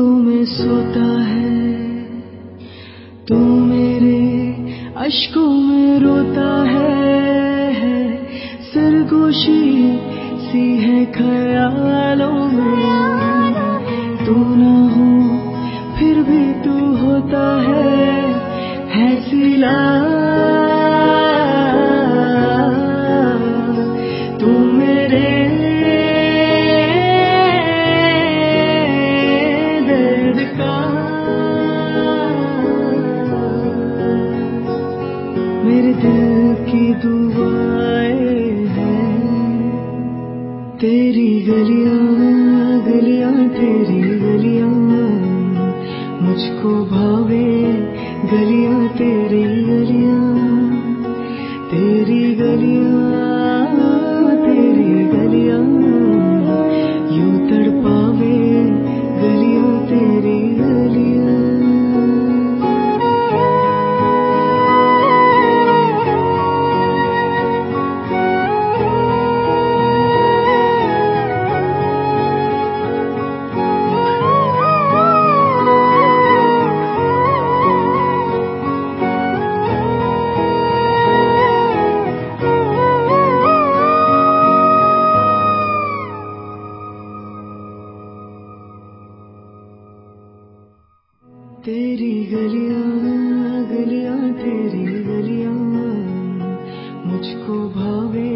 नींदों में सोता है। तू मेरे अशकों में रोता है। सरगोशी सी है ख्यालों में। तू ना हो, फिर भी तू होता है। है सिला मेरे दिल की दुआएँ हैं। तेरी गलियाँ गलियाँ तेरी तेरी गलियाँ गलियाँ तेरी गलियाँ। मुझको भावे